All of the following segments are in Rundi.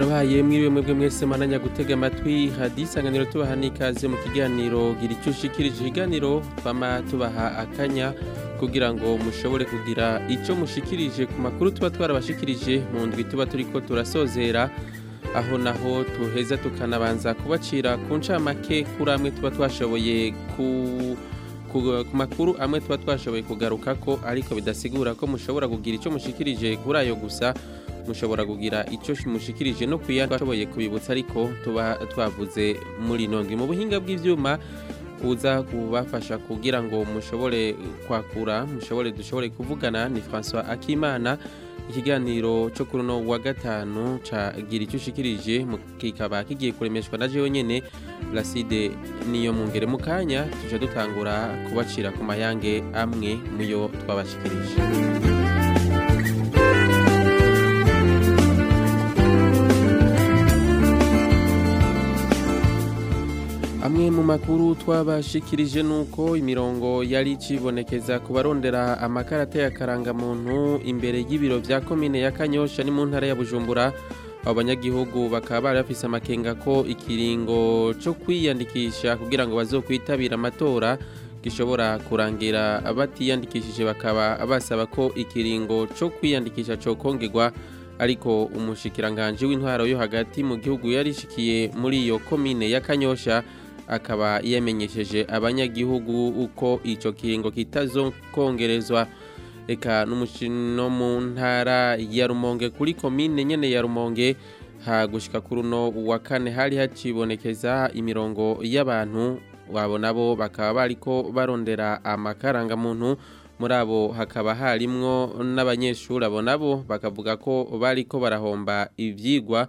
babaye mwiriwe mwebwe mwese mananya gutega amatwi hadi isanganiro tubaha n'ikaze mu kiganiro gira icyo ushikirije ikiganiro twama tubaha akanya kugira ngo mushobore kugira icyo mushikirije ku makuru tuba twarabashikirije mu ndwi tuba turiko turasozera aho naho tuheza tukanabanza kubacira ku ncamake kuri amwe tuba twashoboye ku ku makuru amwe tuba twashoboye kugaruka ko ariko bidasigura ko mushobora kugira icyo mushikirije kuri ayo gusa mushobora kugira icyo mushikirije no kuya twashoboye kubibutsa ariko tuba twavuze muri nongwi mu buhinga bw’ibyuma uza kubafasha kugira ngo mushobore kwakura mushobore dushobore kuvugana ni François Akimana ikiganiro cyo kuri uno wa gatanu cagira icyo ushikirije kikaba kigiye kuremeshwa na jewe nyene Placide niyo mungere mu kanya tuje dutangura kubacira ku mayange amwe muyo twabashikirije amwe mu makuru twabashikirije uko imirongo yari ikibonekeza ku barondera amakarata ya karangamuntu imbere y'ibiro bya komine ya kanyosha ni mu ntara ya bujumbura abo banyagihugu bakaba bari bafise amakenga ko ikiringo cyo kwiyandikisha kugira ngo kwitabira amatora gishobora kurangira abatiyandikishije bakaba basaba ko ikiringo cyo kwiyandikisha cyokongerwa ariko umushikiranganje w'intwaro yo hagati mu gihugu yarishikiye muri iyo komine ya kanyosha akaba yamenyesheje abanyagihugu uko icyo kiringo kitazongerezwa reka n’umukino mu ntara ya rumonge kuri komine nyine ya rumonge hagushyika kuri uno wa kane hari hakibonekeza imirongo y'abantu wabo nabo bakaba bariko barondera amakarangamuntu muri abo hakaba harimwo n'abanyeshuri abo nabo bakavuga ko bariko barahomba ibyigwa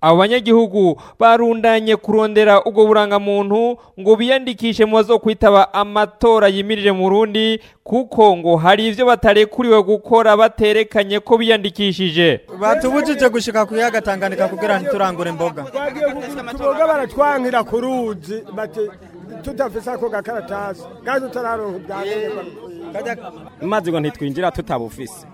abo banyagihugu barundanye kurondera ubwo burangamuntu ngo biyandikishe mu bazo kwitaba amatora yimirije mu rundi kuko ngo hari ibyo batarekuriwe gukora baterekanye ko biyandikishije batubujije gushika ku yaga tanganyika kugira ntiturangure imboga twebwe baratwangira ku ruzi tutafise ako gakaratasi gaze utararonka eh. ibyankenerwa maze ngo ntitwinjira tutabufise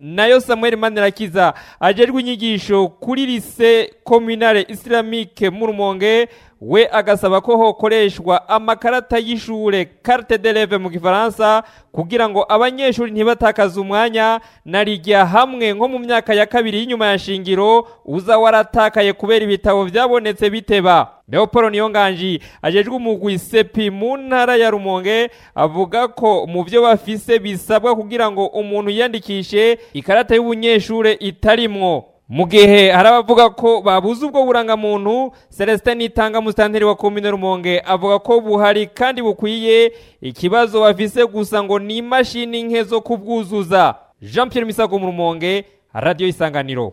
nayo samuel manirakiza ajerwe inyigisho kuri lise communale islamique mu rumonge we agasaba ko hokoreshwa amakarata y'ishure carte de leve mu gifaransa kugira ngo abanyeshuri ntibatakaze umwanya na rigya hamwe nko mu myaka ya kabiri y'inyuma ya shingiro uza waratakaye kubera ibitabo byabonetse biteba leopold niyonganji ajejwe umugwi sepi mu ntara ya rumonge avuga ko mu byo bafise bisabwa kugira ngo umuntu yiyandikishe ikarata y’ubunyeshuri itarimwo mu gihe hari abavuga ko babuze ubwo burangamuntu celestin nitanga musitanteri wa komine rumonge avuga ko buhari kandi bukwiye ikibazo bafise gusa ngo ni imashini nke zo kubwuzuza jean Pierre misago mu rumonge radiyo isanganiro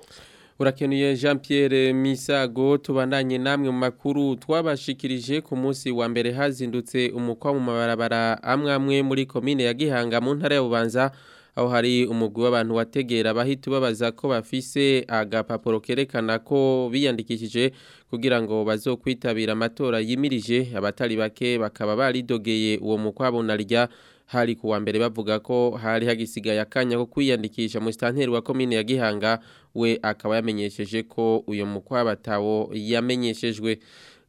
urakeneye jean Pierre misago tubandanye namwe mu makuru twabashikirije ku munsi wa mbere hazindutse umukwa mu mabarabara amwe amwe muri komine ya gihanga mu ntara ya bubanza aho hari umugwi w'abantu wategera abahita ubabaza ko bafise agapapuro kerekana ko biyandikishije kugira ngo bazokwitabira amatora yimirije abatari bake bakaba baridogeye uwo mukwabo narya hari kuwa mbere bavuga ko hari hagisigaye akanya ko kwiyandikisha mu sitanteri wa komine ya Gihanga we akaba yamenyesheje ko uyo mukwabatawo yamenyeshejwe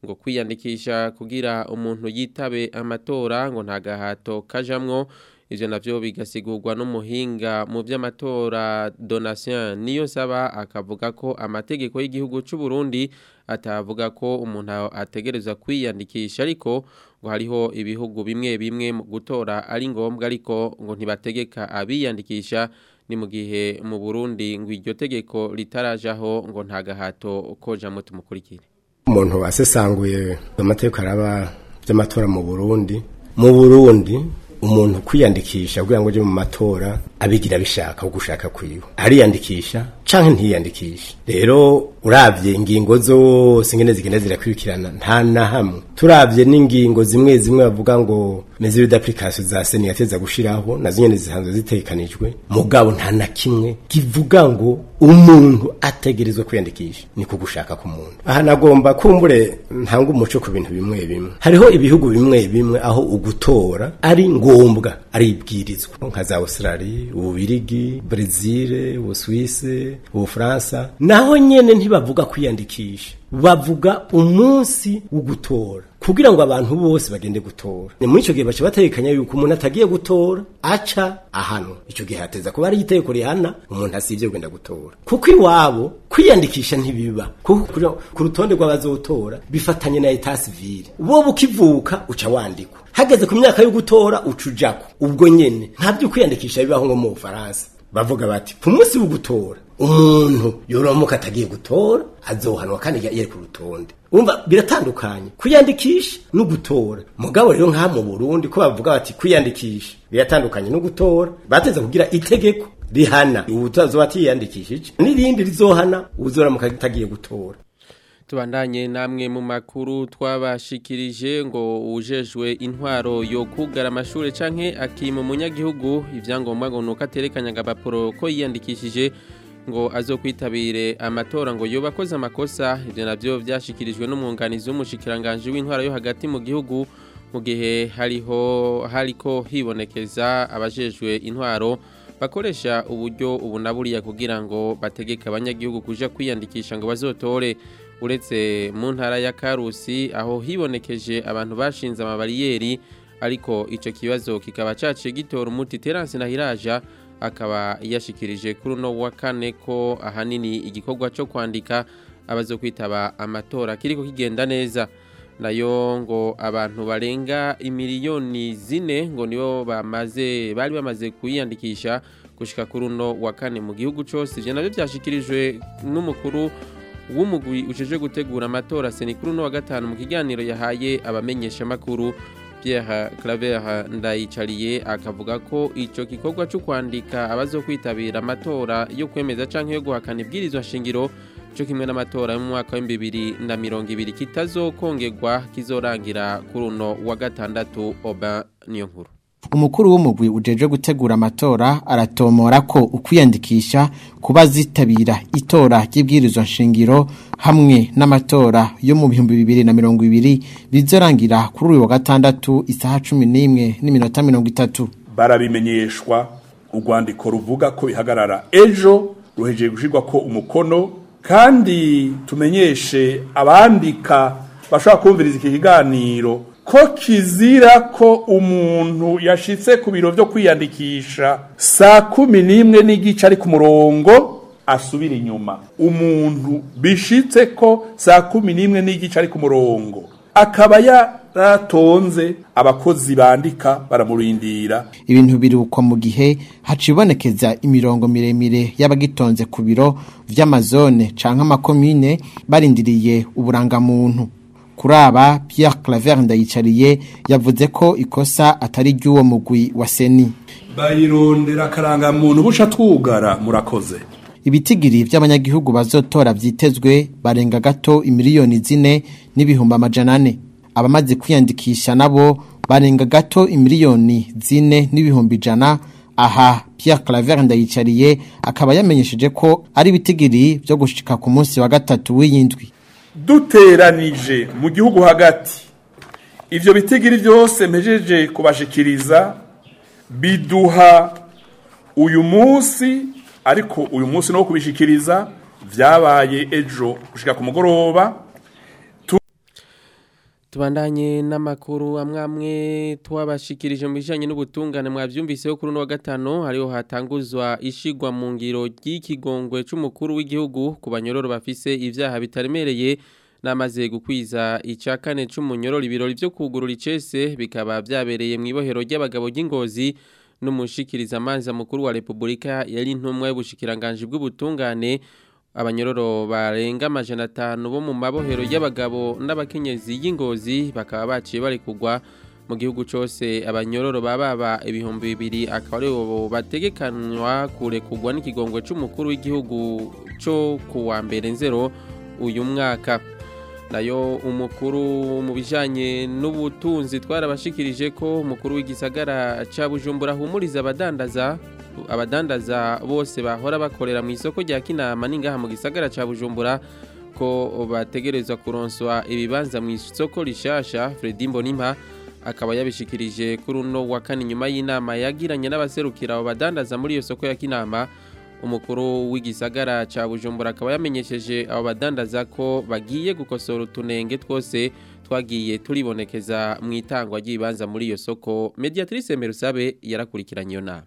ngo kwiyandikisha kugira umuntu yitabe amatora ngo nta gahato kajamwo ivyo navyo bigasigurwa n'umuhinga mu vy'amatora donation niyo saba akavuga ko amategeko y'igihugu c'u Burundi atavuga ko umuntu ategereza kwiyandikisha ariko ngo hariho ibihugu bimwe bimwe gutora ari ngombwa ariko ngo ntibategeka abiyandikisha ni mu gihe mu Burundi ngo iryo tegeko ritarajaho ngo nta gahato koja mutumukurikire umuntu wasesanguye amategeko araba by'amatora mu Burundi mu Burundi umuntu kwiyandikisha kugira ngo uje mu matora abigira bishaka gushaka kwiwe ariyandikisha canke ntiyandikishe rero uravye ingingo zose ngene zigenda zirakurikirana nta na hamwe turavye n'ingingo zimwe zimwe bavuga ngo mesure d'application za seni yateza gushiraho nazo nyene zisanzwe zitekanijwe mugabo nta na kimwe kivuga ngo umuntu ategerezwa kwiyandikisha ni kugushaka muntu aha nagomba kumbure ntanga umuco ku bintu bimwe bimwe hariho ibihugu bimwe bimwe aho ugutora ari ngombwa ari ibwirizwa nka za Australia ububirigi Brezil Ubusuwisi ubufaransa naho nyene ntibavuga kwiyandikisha bavuga umunsi wo kugira ngo abantu bose bagende gutora muri icyo gihe baca batekanya yuko umuntu atagiye gutora aca ahanwa icyo gihe hateza kuba ari itegeko rihana umuntu asibye kugenda gutora kuko iwabo kwiyandikisha ntibiba kuko ku rutonde rw'abazotora bifatanye na eta sivile wowe ukivuka uca wandikwa hageze ku myaka yo gutora uca ujako ubwo nyene nta byo kwiyandikisha bibaho nko mu bufaransa bavuga bati ku munsi wo gutora umuntu yoromuka atagiye gutora azohanwa kandi yari ku rutonde umva biratandukanye kuyandikisha no gutora mugabo rero nk'aha mu burundi ko bavuga bati kwiyandikisha biratandukanye no gutora bateze kugira itegeko rihana ubutazo batiyandikishije n'irindi rizohana uzoramuka atagiye gutora tubandanye namwe mu makuru twabashikirije ngo ujejwe intwaro yo kugara amashuri canke akima umunyagihugu ivyangombwa ngo nuko aterekanya agapapuro ko yiyandikishije ngo azokwitabire amatora ngo yoba akoze amakosa ibyo nabyo byashyikirijwe n'umwunganizi w'umushyikiranganje w'intwara yo hagati mu gihugu mu gihe hariho hariko hibonekeza abajejwe intwaro bakoresha uburyo ubu kugira ngo bategeke abanyagihugu kuja kwiyandikisha ngo bazotore uretse mu ntara ya karusi aho hibonekeje abantu bashinze amabariyeri ariko icyo kibazo kikaba caciye gitora umuti teranse na hiraja akaba yashikirije kuri uno wa kane ko ahanini igikorwa cyo kwandika abazo kwitaba amatora kiriko kigenda neza nayo ngo abantu barenga imiliyoni zine ngo nibo bamaze bari bamaze kuyiyandikisha gushika kuri uno wa kane mu gihugu cyose ibyo nabyo byashikirijwe n'umukuru w'umugwi ujeje gutegura amatora senikuru no wa gatanu mu kiganiro yahaye abamenyesha makuru Pierre Claver Ndayicariye akavuga ko icyo gikorwa cyo kwandika abazo kwitabira amatora yo kwemeza canke yo guhakana ibwirizwa shingiro cyo kimwe n'amatora yo mu na mirongo ibiri kitazokongerwa kizorangira kuri uno wa gatandatu Oba niyo nkuru umukuru w'umugwi ujejwe gutegura amatora aratomora ko ukwiyandikisha kuba zitabira itora ry'ibwirizwa nshingiro hamwe n'amatora yo mu bihumbi bibiri na mirongo ibiri bizarangira kuri uyu wa gatandatu isaha cumi n'imwe n'iminota mirongo itatu barabimenyeshwa urwandiko ruvuga ko bihagarara ejo ruhejeje gushyirwa ko umukono kandi tumenyeshe abandika bashaka kumviriza iki kiganiro ko kizira ko umuntu yashitse ku biro byo kwiyandikisha saa kumi n'imwe n'igice ari ku murongo asubira inyuma umuntu bishitse ko saa kumi n'imwe n'igice ari ku murongo akaba yaratonze abakozi bandika baramurindira ibintu biruko mu gihe hacibonekeza imirongo miremire y'abagitonze ku biro by'amazone cyangwa amakomine barindiriye uburangamuntu kuraba Pierre Claver ndayicariye yavuze ko ikosa atari ry'uwo mugwi wa Seni bayirondera akaranga muntu busha twugara murakoze ibitigiri by'abanyagihugu bazotora byitezwe barenga gato imiliyoni zine n'ibihumbi amajana ane abamaze kwiyandikisha nabo barenga gato imiliyoni zine n'ibihumbi ijana aha Pierre Claver ndayicariye akaba yamenyesheje ko ari ibitigiri byo gushika ku munsi wa gatatu w'iyindwi duteranije mu gihugu hagati ibyo bitigiri byose mpejeje kubashikiriza biduha uyu munsi ariko uyu munsi no kubishikiriza byabaye ejo gushyira ku mugoroba tubandanye n'amakuru amwe amwe twabashikirije mu bijanye n'ubutungane mwavyumviseho kuri uno wa gatano hariho hatanguzwa ishigwa mu ngiro ry'ikigongwe c'umukuru w'igihugu ku banyororo bafise ibyaha bitaremereye namaze gukwiza ica kane c'umunyororo ibirori vyo kugurura icese bikaba byabereye mu ibohero ry'abagabo ry'ingozi n'umushikiriza manza mukuru wa Repubulika yari intumwa y'ubushikiranganje bw'ubutungane abanyororo barenga amajana atanu bo mu mabohero y'abagabo n'abakenyezi y'ingozi bakaba baciye bari kugwa mu gihugu cyose abanyororo baba bababa ibihumbi bibiri akaba ari bo bategekanywa kurekugwa n'ikigongwe cy'umukuru w'igihugu cyo ku wa mbere nzero uyu mwaka nayo umukuru mu bijyanye n'ubutunzi twarabashikirije ko umukuru w'igisagara cya bujumbura ahumuriza abadandaza abadandaza bose bahora bakorera mu isoko rya kinama n'ingaha mu gisagara cya bujumbura ko bategereza kuronswa ibibanza mu isoko rishasha Fredy Mbonimpa akaba yabishikirije kuri uno wa kane nyuma y'inama yagiranye n'abaserukira abo badandaza muri iyo soko ya kinama umukuru w'igisagara cya bujumbura akaba yamenyesheje abo badandaza ko bagiye gukosora utunenge twose twagiye turibonekeza mu itangwa ry'ibanza muri iyo soko mediatrice merusabe yarakurikiranye iyo nama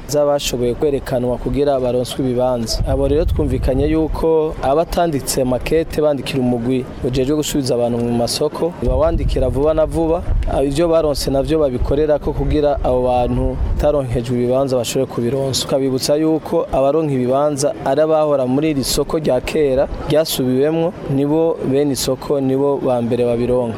z'abashoboye kwerekanwa kugira baronswe ibibanza abo rero twumvikanye yuko abatanditse makete bandikira umugwi ujejwe gusubiza abantu mu masoko bawandikira vuba na vuba ah, ibyo baronse nabyo babikorera ko kugira abo bantu taronkejwe ibibanza bashobore kubironsa ukabibutsa yuko abaronka ibibanza ari abahora muri iri soko rya kera ryasubiwemwo nibo bene isoko nibo ba mbere babironka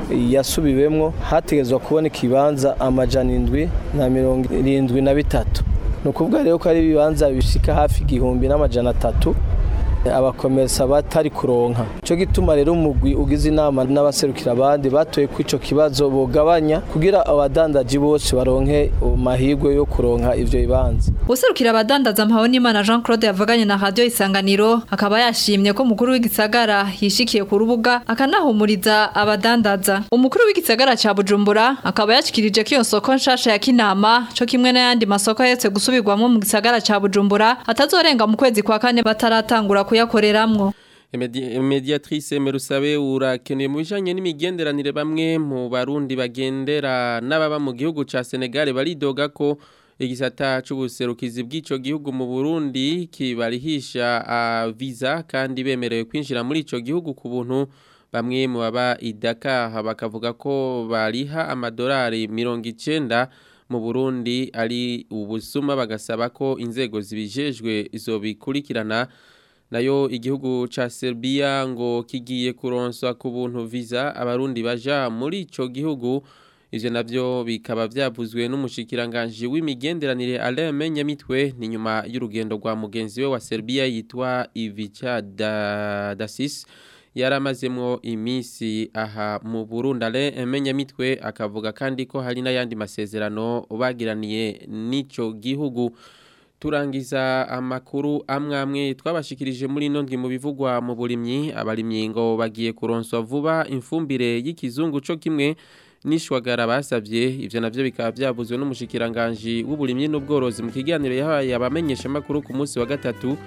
yasubiwemo hategezwa kubona ikibanza amajana indwi na mirongo irindwi na bitatu ni ukuvuga rero ko ari ibibanza bishika hafi igihumbi n'amajana atatu abakomeza batari kuronka cyo gituma rero umugwi ugize inama n'abaserukira abandi batuye ku icyo kibazo bogabanya kugira abadandaji bose baronke mahirwe yo kuronka ibyo bibanza userukira abadandaza Mpawonimana Jean Claude yavuganye na radio Isanganiro akaba yashimye ko mukuru w'igisagara yishikiye ku rubuga akanahumuriza abadandaza umukuru w'igisagara cya Bujumbura akaba yashikirije ko iyo soko nshasha ya kinama cyo kimwe n'ayandi masoko yetse gusubirwamo mu gisagara cya Bujumbura atazorenga mu kwezi kwa kane bataratangura kuyakoreramwo mediatrice merusabe urakeneye mu bijanye n'imigenderanire bamwe mu barundi bagendera n'ababa mu gihugu ca Senegal baridoga ko igisata c'ubuserukizi bw'ico gihugu mu Burundi kibarihisha uh, visa kandi bemerewe kwinjira muri ico gihugu ku buntu bamwe mu baba idaka bakavuga ko bariha amadorari mirongo icenda mu Burundi ari ubusuma bagasaba ko inzego zibijejwe izo bikurikirana nayo igihugu ca Serbia ngo kigiye kuronswa ku buntu visa abarundi baja muri ico gihugu ivyo navyo bikaba byavuzwe n'umushikiranganje w'imigenderanire Alain Menyamitwe ni nyuma y'urugendo rwa mugenzi we wa Serbia yitwa Ivica Dasis yaramazemo imisi aha mu Burundi Alain Menyamitwe akavuga kandi ko hari n'ayandi masezerano bagiraniye n'ico gihugu turangiza amakuru amwe amwe twabashikirije muri ndwi mu bivugwa mu burimyi abarimyi ngo bagiye kuronswa vuba imfumbire y'ikizungu cyo kimwe nishwagara basabye ibyo nabyo bikaba byavuzwe n'umushyikiranganji w'uburimyi n'ubworozi mu kiganiro yahaye abamenyesha makuru ku munsi wa gatatu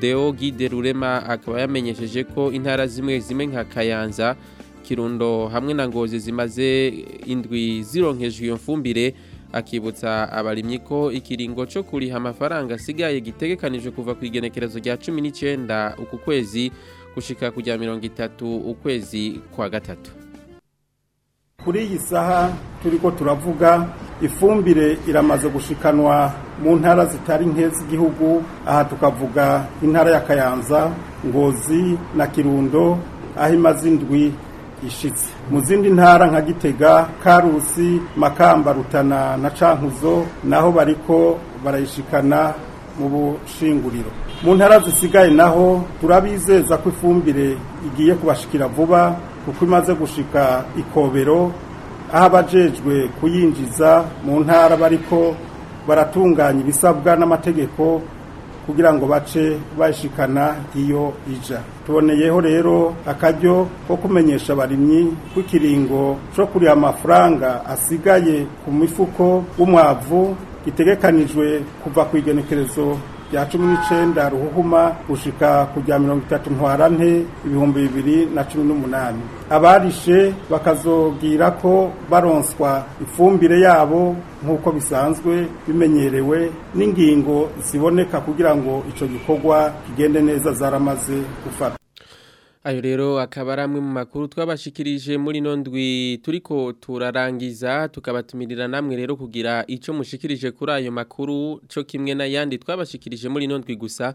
Deo Guide Rurema akaba yamenyesheje ko intara zimwe zimwe nka Kayanza Kirundo hamwe na Ngozi zimaze indwi zironkejwe iyo mfumbire akibutsa abarimyi ko ikiringo cyo kuriha amafaranga asigaye gitegekanije kuva ku igenekerezo rya cumi n'icyenda uku kwezi gushika kujya mirongo itatu ukwezi kwa gatatu kuri iyi saha turiko turavuga ifumbire iramaze gushikanwa mu ntara zitari nke z'igihugu aha tukavuga intara ya kayanza ngozi na kirundo aho imaze indwi ishize mu zindi ntara nka gitega karusi makamba rutana na cankuzo naho bariko barayishikana mu bushinguriro mu ntara zisigaye naho turabizeza ko ifumbire igiye kubashikira vuba kuko imaze gushika ikobero aho abajejwe kuyinjiza mu ntara bariko baratunganya ibisabwa n'amategeko kugira ngo bace bayishikana iyo ija tuboneyeho rero akaryo ko kumenyesha abarimyi ko ikiringo cyo kuriha amafaranga asigaye ku mifuko w’umwavu gitegekanijwe kuva ku igenekerezo rya cumi n'icyenda ruhuhuma gushika ku mirongo itatu ntwarante ibihumbi bibiri na cumi n'umunani abarishe bakazobwira ko baronswa ifumbire yabo nk'uko bisanzwe bimenyerewe n'ingingo ziboneka kugira ngo icyo gikorwa kigende neza zaramaze gufata ayo rero akaba ari amwe mu makuru twabashikirije muri nondwi ndwi turiko turarangiza tukabatumirira namwe rero kugira icyo mushikirije kuri ayo makuru cyo kimwe n'ayandi twabashikirije muri nondwi gusa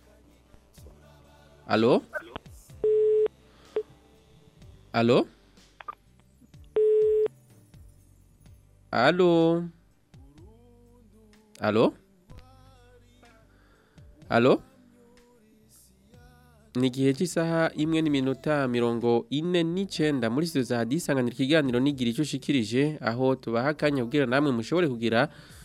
allo allo allo allo allo ni igihe cy'isaha imwe n'iminota mirongo ine n'icyenda muri sitidiyo za hadisanganira ikiganiro n'igira icyo ushikirije aho tubaha akanya kubwira namwe mushobore kugira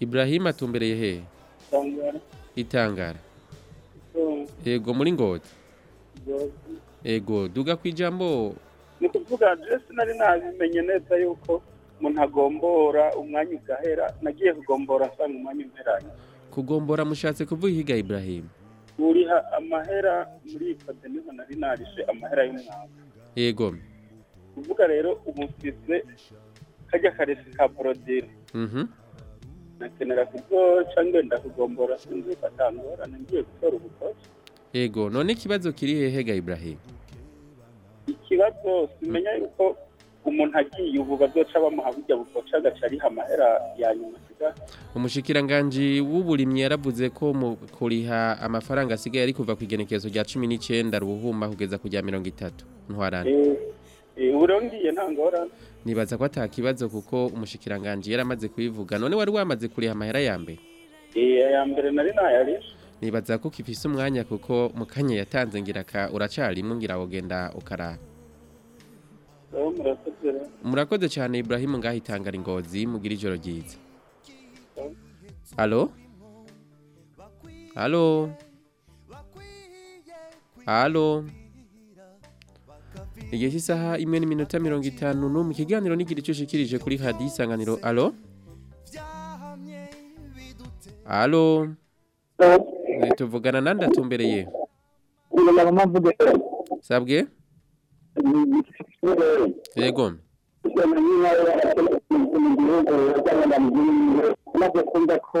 Ibrahim atumbereye yehe itangara yego muri ngota yego duga ku ijambo ni kuvuga aderesi eh, nari nabimenye yuko umuntu agombora umwanya ugahera nagiye kugombora asanga umwanya umeranye kugombora mushatse kuvuga ihiga Ibrahim uriha amahera muri ifoto niho nari narishe amahera y'umwaka yego kuvuga rero ubu kajya karesi ka borodire mhm. nakenera kugoca ngenda kugombora sinzi ko ngiye gutora ubukoci yego none ikibazo kiri hehe ga ibrahim ikibazo simenya yuko umuntu agiye ubu badoca bamuha burya bukoca agaca ariha amahera ya nyuma umushikiranganji w'uburimyi yaravuze ko mu kuriha amafaranga asigaye ari kuva ku igenekerezo rya cumi n'icyenda ruhumba kugeza ku rya mirongo itatu ntwarane eh, eh, urongeye ntabwo nibaza ko atakibazo kuko umushikiranganji yaramaze kubivuga none wari wamaze kuriha amahera ya mbere iya eh, mbere nari nayarishe nibaza ko kifise umwanya kuko mu kanya yatanze ngiraka uracarimo ngira wogenda ukarara murakoze cyane Ibrahim ngahitangara ingozi mugira ijoro ryiza halo halo halo igihe cy'isaha imwe n'iminota mirongo itanu n'umwe ikiganiro n'igira icyo ushikirije kuri hadiyo isanganiro halo halo tuvugana nandi atumbereye sabwe yego mu gihugu maze kumva ko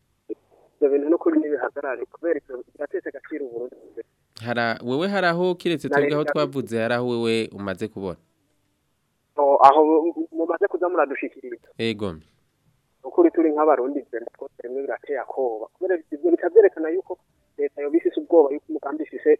ibyo bintu n'ukuri ntibihagarare kubera ibyo biratetse agaciro uburundi wewe hari aho kiretse twebwe aho twavuze hari aho wewe umaze kubona aho mumaze kuza muradushyikiriza yego ukuri turi nk'abarundi twese rimwe birateye akoba kubera ibyo bikabyerekana yuko leta yobisise ubwoba yuko umugambi ifise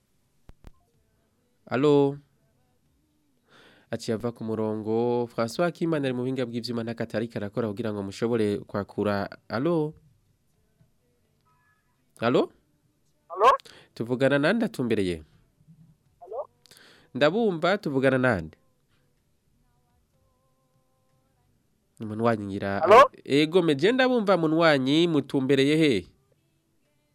allo aciye ava ku murongo François Kimana ari mu buhinga bw'ivyuma ntakatari karakora kugira ngo mushobore kwakura allo allo allo tuvugana nande atumbereye allo ndabumva tuvugana nande munwanyi ngira ego meje ndabumva munwanyi mutumbereye he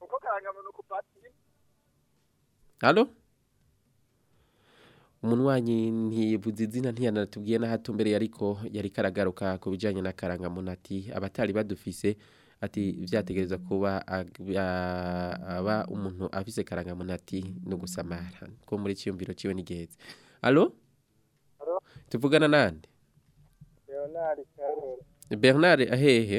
uko karangamo no kupatira allo umunwanyi ntibuze izina ntiyanatubwiye n'ahatumbereye ariko yari karagaruka ku bijyanye na karangamunati abatari badufise ati byategereza kuba aba umuntu afise karangamuntu ati no gusamara ko muri cyumviro cyiwe nigeze allo tuvugana nande Bernard Karori ahehe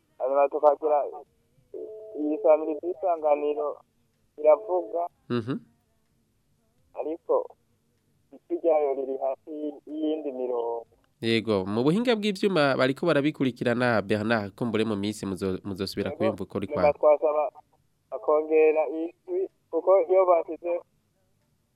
Hanyuma tukagira iyi samiri z'isanganiro iravuga. Ariko ijwi ryayo riri hasi y'indi mirongo. Yego, mu buhinga bw’ibyuma bariko barabikurikirana Bernard kumbure mu minsi muzosubira kuyumva ko rikwa. Twasaba bakongera ijwi kuko iyo bashyize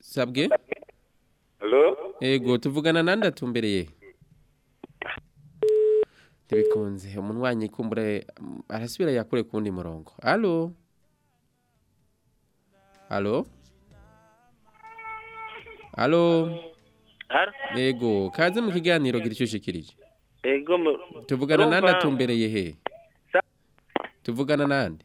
sabwe yego tuvugana nandi atumbereye ntibikunze umunywanyi kumbura arasubira yakure ku wundi murongo alo alo alo yego kaze mu kiganiro gira icyo ushikirije tuvugana nandi atumbereye he tuvugana n'andi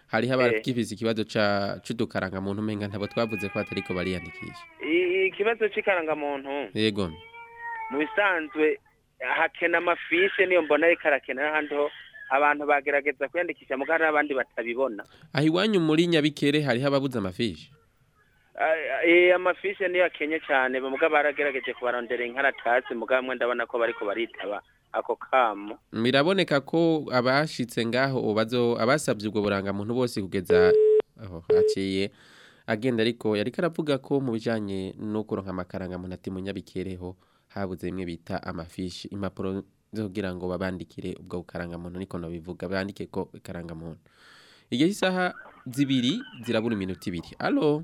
hariho abafise eh. ikibazo c'udukarangamuntu umenga ntabwo twavuze ko batariko bariyandikisha ikibazo c'ikarangamuntu yego mu bisanzwe hakena amafishe niyo mbona ariko arakena n'ahandi ho abantu bagerageza kwiyandikisha mugari n'abandi batabibona aho iwanyu muri nyabikere hariho ababuze amafishe eh, amafishe niyo akenye cyane muga baragerageje kubarondera inkaratasi muga mwenda ndabona ko bariko baritaba ako kamo biraboneka ko abashitse ngaho bazo abasabye ubwo buranga muntu bose kugeza aho haciye agenda ariko yari karavuga ko mu bijanye no kuronka amakaranga muntu ati munyabikereho habuze imwe bita amafishi impapuro zo kugira ngo babandikire ubwo bukaranga muntu niko no bandike ko ikaranga muntu igihe isaha zibiri zirabura iminota ibiri alo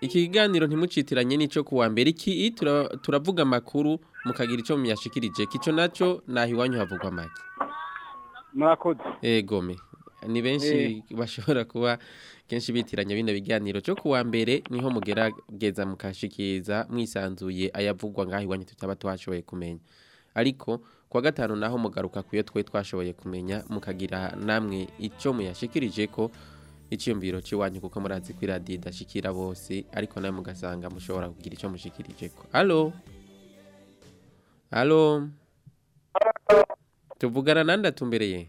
iki kiganiro ntimucitiranye n'icyo kuwa mbere iki turavuga amakuru mukagira icyo muyashikirije kico nacyo naho iwanyu havugwa make murakoze yego me ni benshi eh. bashobora kuba kenshi bitiranya bino biganiro cyo kuwa mbere niho mugera mugerageza mukashikiza mwisanzuye ayavugwa ngaho iwanyu tutaba twashoboye kumenya ariko kwa gatanu naho mugaruka kuyo twe twashoboye kumenya mukagira namwe icyo muyashikirije ko icyiyumviro cy'iwanyu kuko murazi ko iradiyo idashikira bose ariko nawe mugasanga mushobora kugira icyo mushikirije ko halo halo tuvugana nanda ye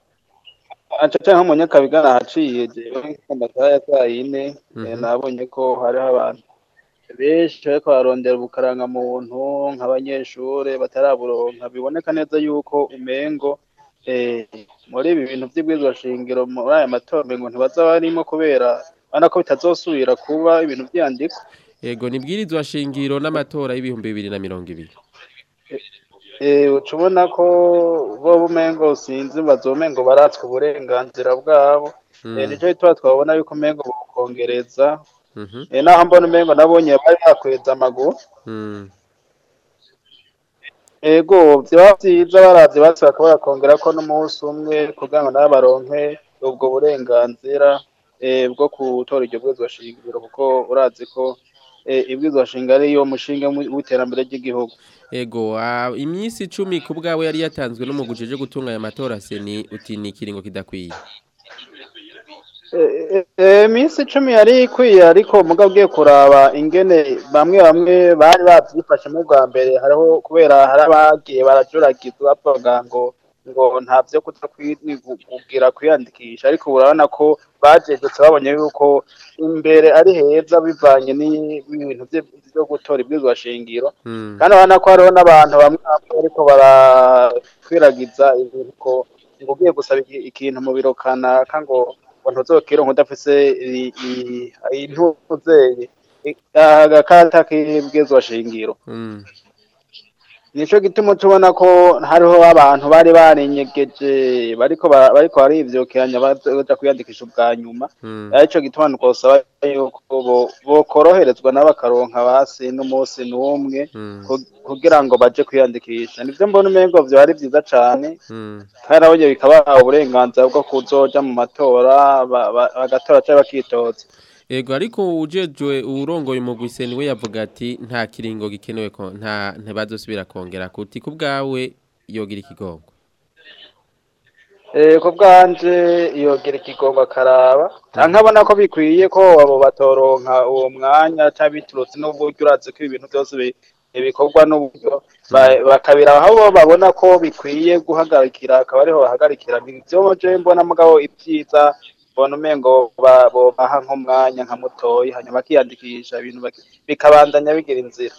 acaca nko mu nyakabigana ahaciye yine mm-hmm. nabonye ko hariho abantu benshi bariko bararondera ubukaranga muntu nk'abanyeshure bataraburonka biboneka neza yuko umengo Eh, muri ibi bintu by'ibwirizwa shingiro muri aya matombe ngo ntibaza barimo kubera urabona ko bitazosubira kuba ibintu byandikwa yego ni bwirizwa shingiro n'amatora y'ibihumbi bibiri na mirongo ibiri eh, eh, uca ubona ko bo bumengo sinzi bazi bumengo baratswe uburenganzira bwabo hmm. nicyo tuba twabona yuko umengo bukongereza mhm. naho mbona umengo nabonye bari bakweza amaguru hmm. ego byaba byiza barabye bakaba bakongera ko n'umunsi umwe kugira n’abaronke ubwo burenganzira eh, bwo gutora iryo bwirizwa shingiro kuko urazi ko eh, ibwizo ibwirizwa shingiro ariyo mushinga w'iterambere ry'igihugu ego ah, iminsi icumi ku bwawe yari yatanzwe n'umugujije gutunganya amatora seni uti ni ikiringo kidakwiye Eh, eh, iminsi icumi yari ikwiye ariko muga ugiye kuraba ingene bamwe bamwe bari babyifashemo bwa mbere hariho kubera hari abagiye baracuragiza bavuga ngo ngo nta byo kugira kwiyandikisha ariko urabona ko bagegetse babonye yuko imbere ari heza bivanye n'ibintu byo gutora ibwirizwa shingiro hmm. kandi urabona ko hariho n'abantu bamwe ariko barakwiragiza ibintu ngo ugiye gusaba ikintu mu biro kanaka ngo ngo ntuzokwironka udafise intuzeye akakata k'ibwirizwa shingiro nicyo gituma tubona ko hariho abantu bari barengegeje bariko bariko barivyukiranya baja kwiyandikisha ubwa nyuma aricyo hmm. gituma twosaba yuko bokoroherezwa n'abakaronka basi n'umunsi n'umwe hmm. kugira ngo baje kwiyandikisha nibyo mbona umengo vyo ari byiza cyane hmm. kandi nabonye bikaba uburenganzira bwo kuzoja mu matora bagatora canke bakitoza Ego ariko ujejwe urongoye umugwise we yavuga ati nta kiringo gikenewe ko nta ntibazosubira kongera kuti kubgawe yogira ikigongo. Eh kubganje yogira ikigongo karaba nkabona ko bikwiye ko abo batoronka uwo mwanya tabiturutse n'uburyo uraze ko ibintu byose ibikorwa n'uburyo bakabira aho babona ko bikwiye guhagarikira akaba ariho bahagarikira nivyo mbona mugabo ibyiza mbona umengo bobaha nk'umwanya nka mutoyi hanyuma bakiyandikisha ibintu bikabandanya bigira inzira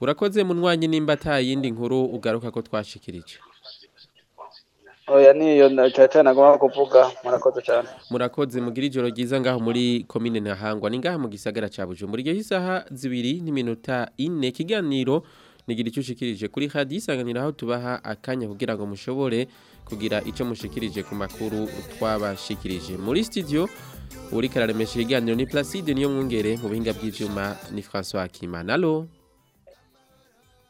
urakoze munwanyi nimba atayindi nkuru ugaruka ko twashikirije oya niyo cyane nagomba kuvuga murakoze cyane murakoze mugira ijoro ryiza ngaho muri komine ntahangwa ni ngaha mu gisagara cya bujumbura iryo saha zibiri n'iminota ine ikiganiro nigira icyo ushikirije kuri hadi tubaha akanya kugira ngo mushobore kugira icyo mushikirije ku makuru twabashikirije muri studio uri kararemesha ikiganiro ni Placide niyo mwungere mu bihinga by'ibyuma ni François Kimana allo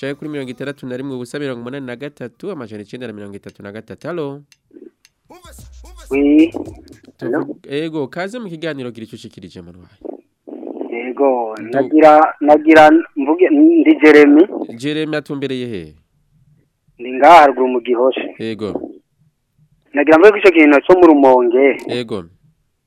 caye kuri mirongo itandatu na rimwe ubusa mirongo umunani na gatatu amajana icyenda na mirongo itatu na gatatu alo Ego kaze mu kiganiro gira icyo Ego nagira nagira mvuge ndi Jeremy Jeremy atumbereye he Ni ngaha haruguru mu gihoshe Ego Nagira mvuge icyo kintu cyo mu rumonge Ego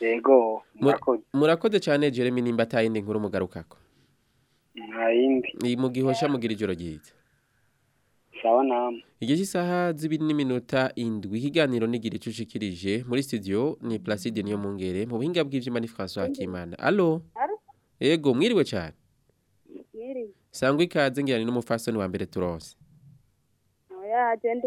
yego murakoze cyane jeremy nimba atayindi nkuru mugarukako nta yindi mu mugira ijoro ryiza sawa namwe igihe cy'isaha z'ibiri n'iminota indwi ikiganiro n'igira icyo muri studio ni placide niyo mungere mu buhinga bw'ibyuma ni francois hakimana alo yego mwiriwe cyane sangwa ikaze ngira ni n'umufasoni wa mbere turonse ego agenda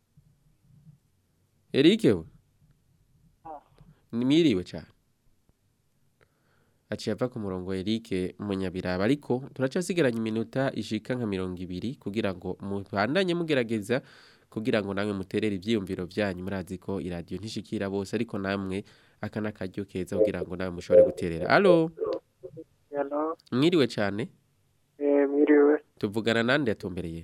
Ah. Eric we? Mwiriwe cyane. Aciye ava ku murongo Eric Munyabiraba ariko turacasigaranye iminota ishika nka mirongo ibiri kugira ngo mubandanye mugerageza kugira ngo namwe muterere ibyiyumviro byanyu murazi ko iradiyo ntishikira bose ariko eh, namwe aka n'akaryo keza kugira ngo namwe mushobore guterera. alo mwiriwe cyane eh, mwiriwe tuvugana nande yatumbereye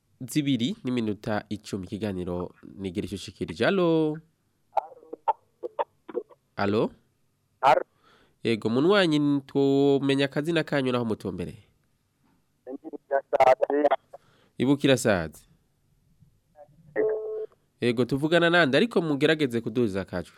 zibiri n'iminota icumi ikiganiro nigire icyo ushikirije alo alo yego munywanyi tumenya akazina kanyu naho mutumbereye ibukira sazi yego tuvugana nande ariko mugerageze kuduza akajwe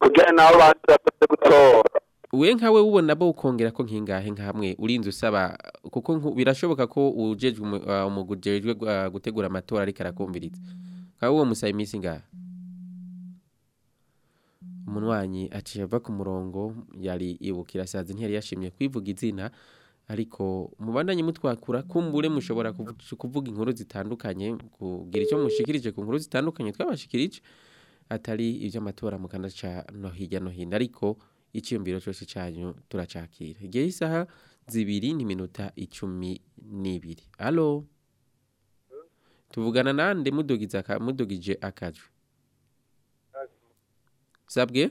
kugira naho batatu gutora we nkawe ubona bo ukongera ko nkingahe nkamwe urinze usaba kuko birashoboka ko ujejwe uh, umugujejwe uh, gutegura amatora ariko arakumviriza aho uwo musayiminsi ngaha umunywanyi aciye ava ku murongo yari ibukira sazi ntiyari yashimye kwivuga izina ariko mubandanye mutwakura kumbure mushobora kuvuga inkuru zitandukanye kugira icyo mushikirije ku nkuru zitandukanye twabashikirije atari iby'amatora mukanaca no hirya no hino ariko icyiyumviro cyose cyanyu turacakira igihe isaha zibiri n'iminota icumi n'ibiri alo tuvugana nande mudugize aka mudugije akajwi sabwe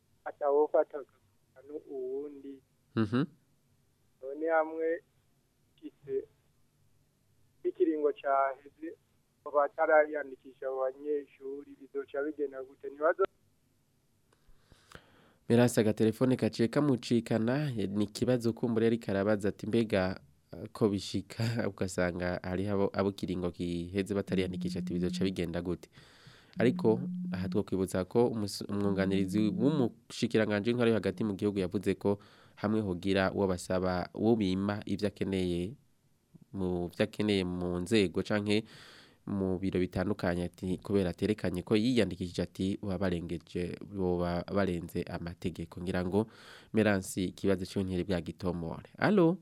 atawofataga uwundi mm-hmm. none hamwe kise ikiringo caheze batarayandikisha abanyeshuri bizoca bigenda gute ntibazo Mirasa agatelefone kaciye kamucikana ni ikibazo kumbure ari karabaza ati mbega ko bishika ugasanga hariho abo kiringo giheze batariyandikisha ati bizoca bigenda gute ariko aha twokwibutsa ko umwunganirizi w'umushikiranganji w'intwaro yo hagati mu gihugu yavuze ko hamwe hogira uwo basaba uwo bima ivyo akeneye mu vyo akeneye mu nzego canke mu biro bitandukanye ati kubera aterekanye ko yiyandikishije ati babarengeje boba barenze amategeko ngira ngo meransi ikibazo cy'intiri bya gitomore alo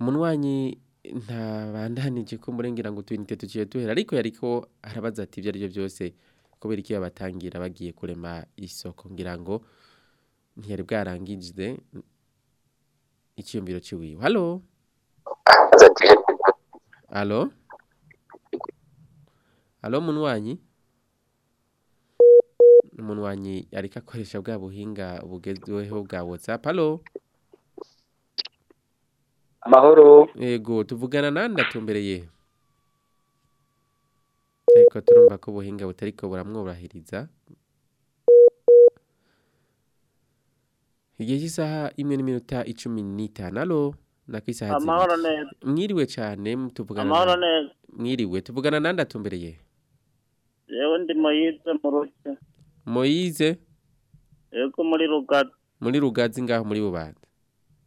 umunwanyi ntabandanije ko murengera ngo tuinite tuciye duhera ariko yariko arabaza ati ibyo ari byo byose kubera iki batangira bagiye kurema isoko ngira ngo ntiyari bwarangijwe icyiyumviro cy'iwiwe halo halo halo munwanyi umunwanyi ariko akoresha bwa buhinga bugezweho bwa whatsapp halo amahoro yego tuvugana nande ariko turumva ko ubuhinga butari ko buramwubahiriza igihe cy'isaha imwe n'iminota icumi n'itanu alo nako isaha mwiriwe cyane mwiriwe tuvugana nandi atumbereye yewe ndi moyize mu ruke moyize yego muri rugazi muri rugazi ngaho muri bubanza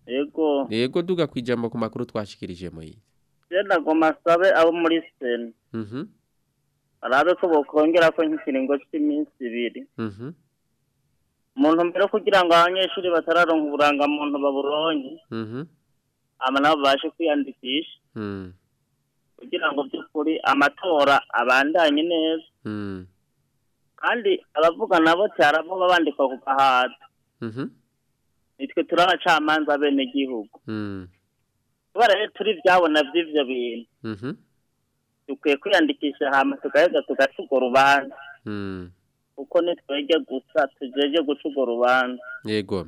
yego yego duga ku makuru twashikirije moyize rero nagomba asabe abo muri sena mhm. barabe ko bokongera ko nk'ikiringo cy'iminsi ibiri umuntu mhm. mbere kugira ngo abanyeshuri batararonka uburangamuntu baburonye mhm. ama nabo babashe kwiyandikisha mm. kugira ngo by'ukuri amatora abandanye neza mm. kandi abavuga nabo cyarabo babandikwa ku gahato mhm. nitwe turi abacamanza bene igihugu mm. kubera turi byabona by'ibyo bintu dukwiye kwiyandikisha hano tugaheza tugaca urwo rubanza kuko hmm. ntitwege gusa tugeze guca urwo yego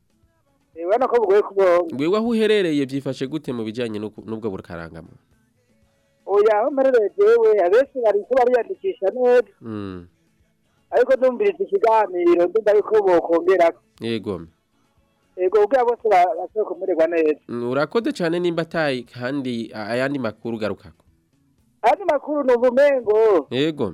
eh, urabona ko bugoye kubonga wewe aho uherereye byifashe gute mu bijyanye n'ubwo burarangamuntu oya aho mperereye yewe abenshi bari ko bariyandikisha neza hmm. ariko ndumviriza ikiganiro ndumva yuko bokongera yego yego ubwo bose bashobora kumererwa neza mm, urakoze cyane nimba atayi kandi ayandi makuru ugaruka ayandi makuru ni ubumengo yego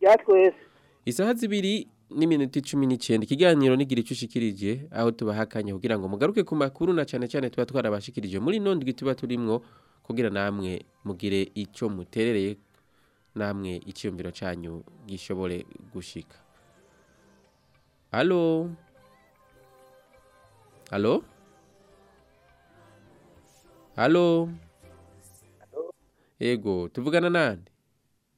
byatwese isaha zibiri n'iminota icumi n'icyenda ikiganiro n'igira icyo ushikirije aho tubahakanye kugira ngo mugaruke ku makuru na cyane cyane tuba twarabashikirije muri nondwi tuba turimwo kugira namwe mugire icyo muterereye namwe icyiyumviro cyanyu gishobore gushika halo halo halo yego tuvugana nandi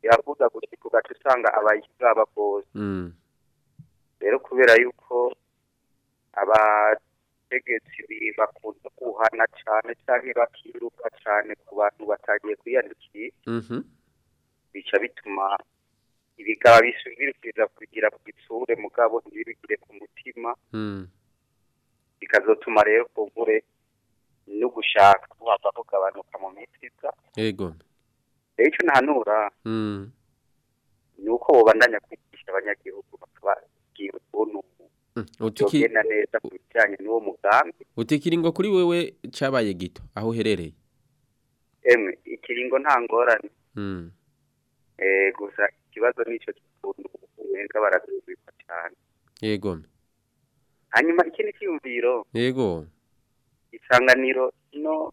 biravuga gusa ugaca usanga abayiga bagoza mm. rero kubera yuko abategetsi bakunze kuhana cyane cyane bakiruka cyane ku bantu batagiye kwiyandikisha mhm. bica bituma ibikaba bisubiriza kugira ku isura mugabo ntibibigire ku mutima hmm. bikazatuma rero kugure no gushaka kuhava kugabanuka mu mitsi yego rero icyo ntanura hmm. ni uko bubandanya kwigisha abanyagihugu Hmm. na neza ku bijyanye n'uwo mugambi utikiringo kuri wewe cyabaye gito aho uherereye emwe ikiringo nta ngorane hmm. eh, gusa ikibazo nicyo gikundu umwenga barazizwiho cyane yego hanyuma ikindi cyiyumviro yego isanganiro no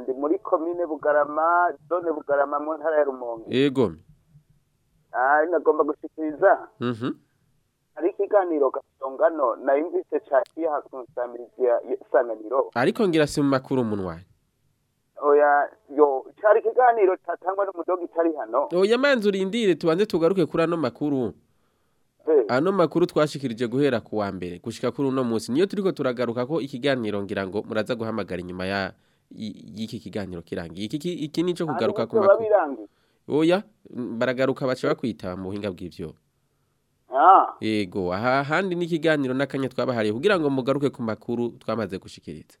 ndi muri komine bugarama zone bugarama mu ntara ya rumonge yego ah, nagomba gushikiriza hari mm-hmm. ikiganiro gasongano na imvise caciye hakunsamiriza isanganiro ariko ngira si mu makuru umunwa oya yo cyari ikiganiro cyatangwa n'umudogo itari hano oya manzi urindire tubanze tugaruke kuri ano makuru ano makuru twashikirije guhera ku wa mbere gushika kuri uno munsi niyo turiko turagaruka ko ikiganiro ngira ngo muraza guhamagara inyuma ya y'iki kiganiro kirangiye iki iki nico kugaruka ku makuru oya baragaruka bace bakwita mu buhinga bw'ivyo ah. yego aha handi n'ikiganiro n'akanya twabahariye kugira ngo mugaruke ku makuru twamaze gushikiriza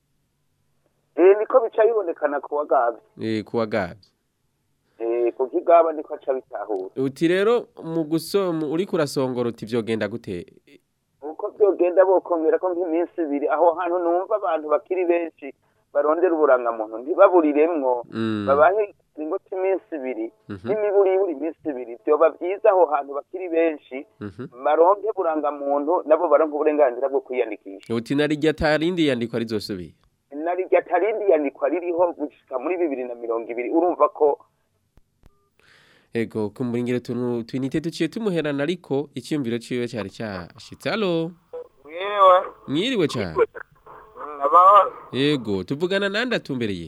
eh niko bica bibonekana ku eh ku Eh, kuko igaba niko aca bitahura uti rero mu gusoma uri kurasongorota ibyo genda gute uko byogenda bokongera ko nk'iminsi ibiri aho hantu numva abantu bakiri benshi barondera uburangamuntu ntibaburiremwo mm. babahe ingo cy'iminsi ibiri mhm. n'imiburiburi iminsi ibiri byoba byiza aho hantu bakiri benshi mhm. baronke burangamuntu nabo baronke uburenganzira bwo kwiyandikisha uti na rijya atarindi yandikwa rizosubiye na rijya atarindi yandikwa ririho gushyika muri bibiri na mirongo ibiri urumva ko ego kumbungire tuntu twinite duciye tumuherana ariko icyumviro ciwe cyari cyashitse allo mwiriwe mwiriwe cyane abahoro yego tuvugana nanda atumbereye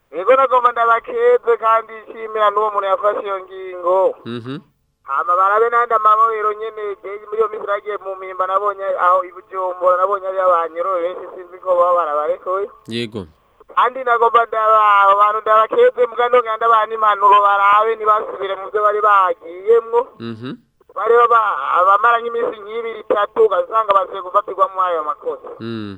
yego nagomba ndabakeze kandi nshimira n'uwo muntu yafashe iyo ngingo mhm. hama barabe nandi amababero nyene muri iyo minsi nagiye mu mimba nabonye aho ibujumbura nabonye ari abanyororo benshi sinzi ko baba barabarekuye yego kandi nagomba ndababo abantu ndabakeze mugano nga ndabaha n'impanuro barabe ntibasubire mu byo bari bagiyemwo mhm. bari bamaranye iminsi nk'ibiri itatu ugasanga bagiye gufatirwa muri ayo makosa hmm.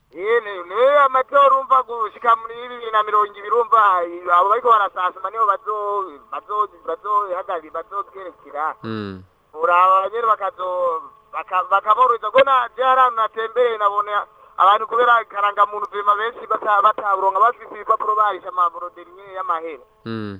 yene niwe urumva gushika muri bibiri na mirongo ibiri urumva abo bariko barasasuma nibo bazohagarira bazobwerekera hmm. uraba nyene bakazo bakaborohereza ko naje hari ahantu natembereye nabona abantu kubera karangamuntu vema benshi bataburonka bafise ibipapuro barisha amaboroderi nyene y'amahera hmm.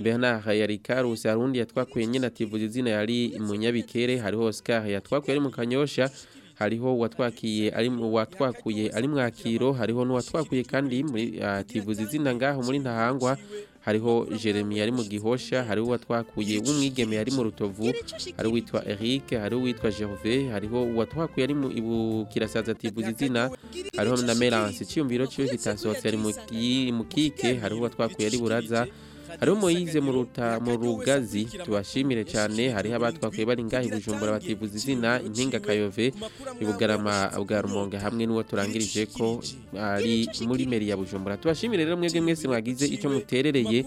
bernard yari karuse harundi yatwakuye nyine ativuze izina yari munyabikere hariho oscar yatwakuye ari mu kanyosha hariho watwakiye ari watwakuye ari mwakiro hariho n'uwatwakuye kandi muri ativuze izina ngaho muri ntahangwa hariho jeremy yari mu gihosha hari uwatwakuye w'umwigeme yari mu rutovu hari uwitwa eric hari uwitwa gervais hariho uwatwakuye ari mu ibukirasaza ativuze izina hariho na merance icyiyumviro cyo kitasohotse ari mu kike hariho uwatwakuye ari buraza hariho umuyize mu rugazi tubashimire cyane hariho abatwakwiye bari ngahe bujumbura batibuza izina impinga kayove ibugarama bwa rumonga hamwe n'uwo turangirije ko ari muri meri ya bujumbura tubashimire rero mwebwe mwese mwagize icyo muterereye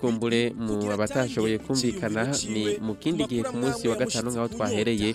kumbure mu batashoboye kumvikana ni mu kindi gihe ku munsi wa gatanu nk'aho twahereye